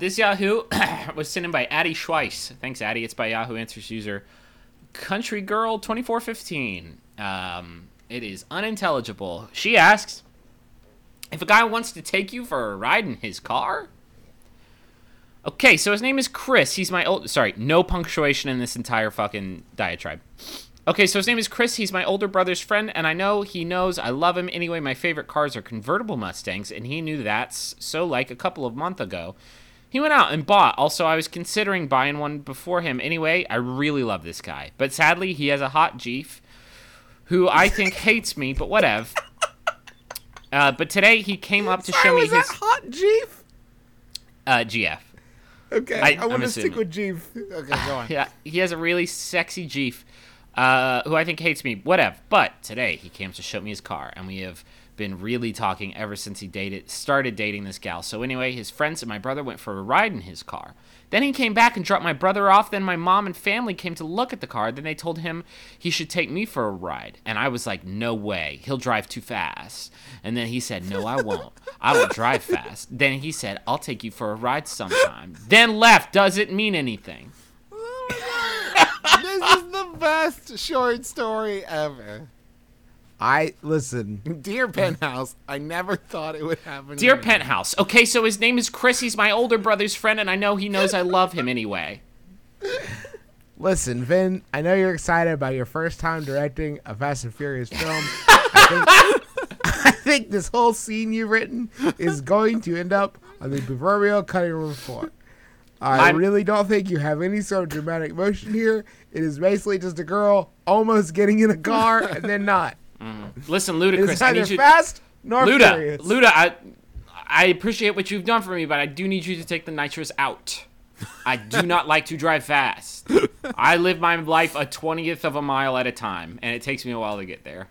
This Yahoo was sent in by Addie Schweiss. Thanks, Addie. It's by Yahoo Answers user Country Girl 2415. Um, it is unintelligible. She asks if a guy wants to take you for a ride in his car. Okay, so his name is Chris. He's my old. Sorry, no punctuation in this entire fucking diatribe. Okay, so his name is Chris. He's my older brother's friend, and I know he knows I love him. Anyway, my favorite cars are convertible Mustangs, and he knew that. So, like a couple of months ago, he went out and bought. Also, I was considering buying one before him. Anyway, I really love this guy, but sadly, he has a hot Jeef who I think hates me, but whatever. Uh, but today he came up to Sorry, show me was his that hot Jeef? uh, GF. Okay, I- I, want to stick with Jeef. Okay, go on. Yeah, he has a really sexy Jeep, uh, who I think hates me. Whatever. But today he came to show me his car, and we have been really talking ever since he dated started dating this gal. So anyway, his friends and my brother went for a ride in his car. Then he came back and dropped my brother off. Then my mom and family came to look at the car. Then they told him he should take me for a ride. And I was like, no way. He'll drive too fast. And then he said, no, I won't. I will drive fast. Then he said, I'll take you for a ride sometime. Then left. Doesn't mean anything. Oh this is the best short story ever. I listen. Dear Penthouse, I never thought it would happen. Dear to. Penthouse. Okay, so his name is Chris. He's my older brother's friend, and I know he knows I love him anyway. Listen, Vin, I know you're excited about your first time directing a Fast and Furious film. I think, I think this whole scene you've written is going to end up on the proverbial cutting room floor. I I'm- really don't think you have any sort of dramatic motion here. It is basically just a girl almost getting in a car and then not. Listen, Ludacris, is I need neither you. fast nor Luda, furious. Luda, I, I appreciate what you've done for me, but I do need you to take the nitrous out. I do not like to drive fast. I live my life a twentieth of a mile at a time, and it takes me a while to get there.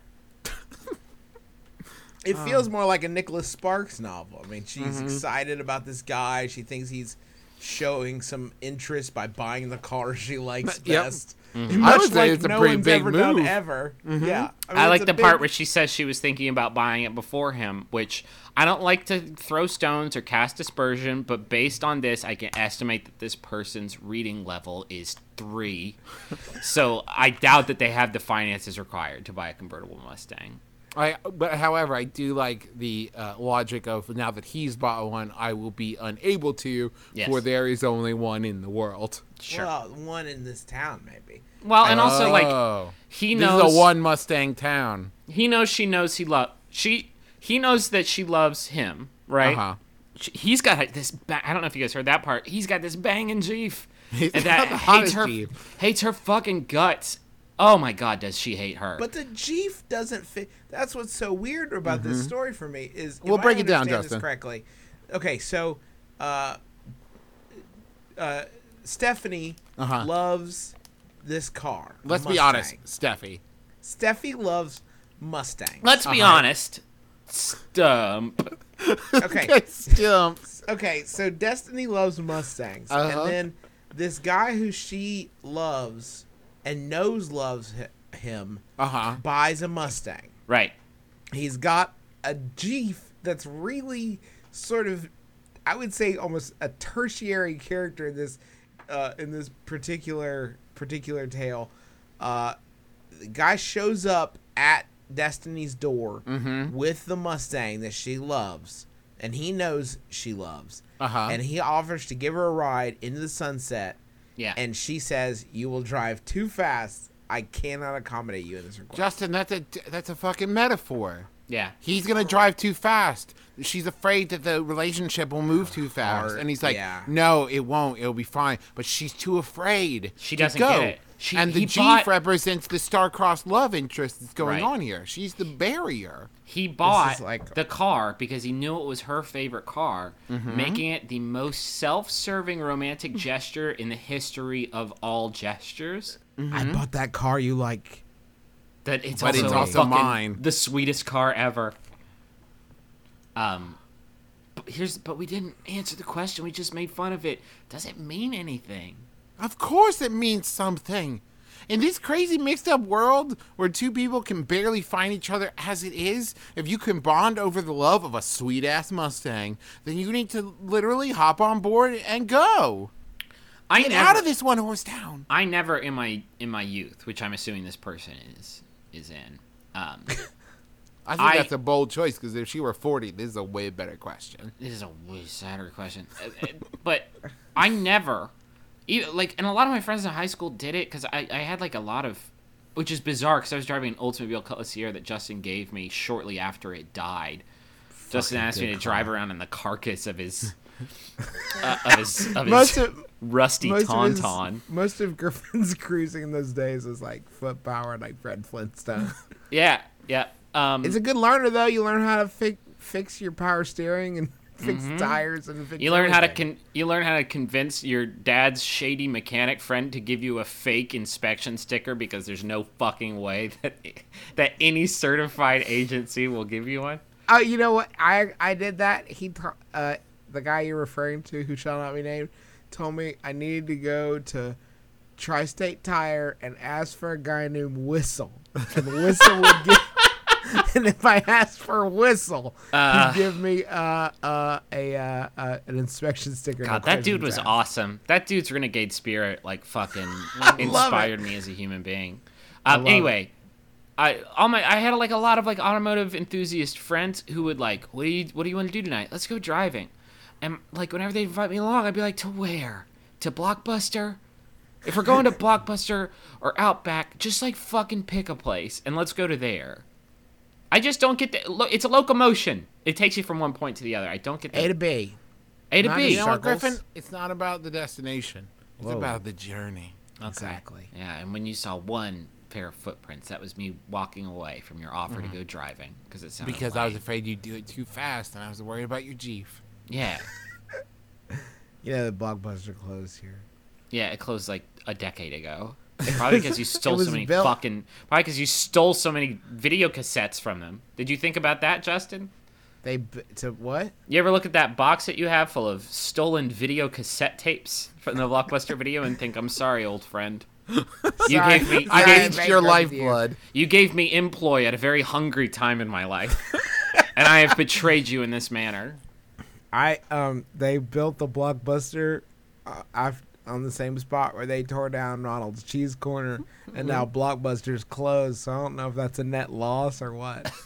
It feels more like a Nicholas Sparks novel. I mean, she's Mm-hmm. excited about this guy. She thinks he's showing some interest by buying the car she likes Yep. best. Mm-hmm. I would say like it's a no pretty one's big ever done move. ever. Yeah, mean, I like the big- part where she says she was thinking about buying it before him, which I don't like to throw stones or cast aspersion, but based on this, I can estimate that this person's reading level is three. so I doubt that they have the finances required to buy a convertible Mustang. I, but however, I do like the uh, logic of now that he's bought one, I will be unable to, Yes. for there is only one in the world. Sure. Well, one in this town, maybe. Well, and also like Oh. he this knows is a one Mustang town. he knows she knows he love she he knows that she loves him, right? Uh-huh. She- He's got this. Ba- I don't know if you guys heard that part. He's got this banging Jeep, He's that hates her. Jeep. Hates her fucking guts. Oh my god, does she hate her? But the Jeep doesn't fit. That's what's so weird about this story for me is. Mm-hmm. We'll I break it down, understand this Justin. Correctly. Okay, so, uh, uh, Stephanie Uh-huh. loves this car. Let's be honest, Mustang. Steffi. Steffi loves Mustangs. Let's be Uh-huh. honest. Stump. Okay. Stumps. Okay, so Destiny loves Mustangs, Uh-huh. and then this guy who she loves and knows loves him Uh huh. buys a Mustang. Right. He's got a Jeep that's really sort of, I would say, almost a tertiary character in this, uh, in this particular particular tale. Uh, the guy shows up at Destiny's door Mm-hmm. with the Mustang that she loves, and he knows she loves, Uh-huh. and he offers to give her a ride into the sunset. Yeah. And she says, "You will drive too fast. I cannot accommodate you in this request." Justin, that's a that's a fucking metaphor. Yeah. He's gonna drive too fast. She's afraid that the relationship will move too fast, Hard, and he's like, yeah. "No, it won't. It'll be fine." But she's too afraid. She to doesn't go. get it. She- and the he Jeep bought- represents the star-crossed love interest that's going Right. on here. She's the barrier. He bought like- the car because he knew it was her favorite car, Mm-hmm. making it the most self-serving romantic gesture in the history of all gestures. I bought that car you like. That it's But also, it's a also mine. the sweetest car ever. Um, but here's but we didn't answer the question. We just made fun of it. Does it mean anything? Of course, it means something. in this crazy mixed up world where two people can barely find each other as it is, if you can bond over the love of a sweet ass Mustang, then you need to literally hop on board and go. I Get never, out of this one horse town. I never in my in my youth, which I'm assuming this person is is in. Um, I think I- that's a bold choice because if she were 40, this is a way better question. this is a way sadder question, Uh, uh, but I never, even, like, and a lot of my friends in high school did it because I, I had like a lot of, which is bizarre because I was driving an Oldsmobile Cutlass Ciera that Justin gave me shortly after it died. Justin asked me to good drive around in the carcass of his, uh, of his, of his Most of rusty most of, his- tauntaun. most of Griffin's cruising in those days was like foot power, like Fred Flintstone. Yeah, yeah. Um, it's a good learner though. You learn how to fi- fix your power steering and fix tires and fix Mm-hmm. You learn how to everything. con- you learn how to convince your dad's shady mechanic friend to give you a fake inspection sticker because there's no fucking way that that any certified agency will give you one. Oh, you know what? I I did that. He, uh, the guy you're referring to, who shall not be named, told me I needed to go to Tri-State Tire and ask for a guy named Whistle, and Whistle would give. and if I asked for a Whistle, Uh, he'd give me uh, uh, a uh, uh, an inspection sticker. God, that dude was awesome. That dude's renegade spirit like fucking inspired me as a human being. Um, anyway, I all my I had like a lot of like automotive enthusiast friends who would like, what do you what do you want to do tonight? Let's go driving. And like whenever they invite me along, I'd be like, to where? To Blockbuster? If we're going to Blockbuster or Outback, just like fucking pick a place and let's go to there. I just don't get the. Look, it's a locomotion. It takes you from one point to the other. I don't get the A to B. A to not B. a You know what, Griffin? It's not about the destination. It's Whoa. about the journey. Exactly. Yeah, and when you saw one pair of footprints, that was me walking away from your offer to mm-hmm. go driving because it sounded Because I was afraid you'd do it too fast, and I was worried about your Jeep. Yeah, You know the Blockbuster closed here. yeah. It closed like a decade ago. Probably because you stole so many built- fucking. Probably because you stole so many video cassettes from them. Did you think about that, Justin? They b- to what? You ever look at that box that you have full of stolen video cassette tapes from the Blockbuster video and think, "I'm sorry, old friend. You Sorry. gave me, you I gave, your bankrupt you. lifeblood. you gave me employ at a very hungry time in my life, and I have betrayed you in this manner." I um they built the blockbuster uh, on the same spot where they tore down Ronald's Cheese Corner, and now Blockbuster's closed. So I don't know if that's a net loss or what.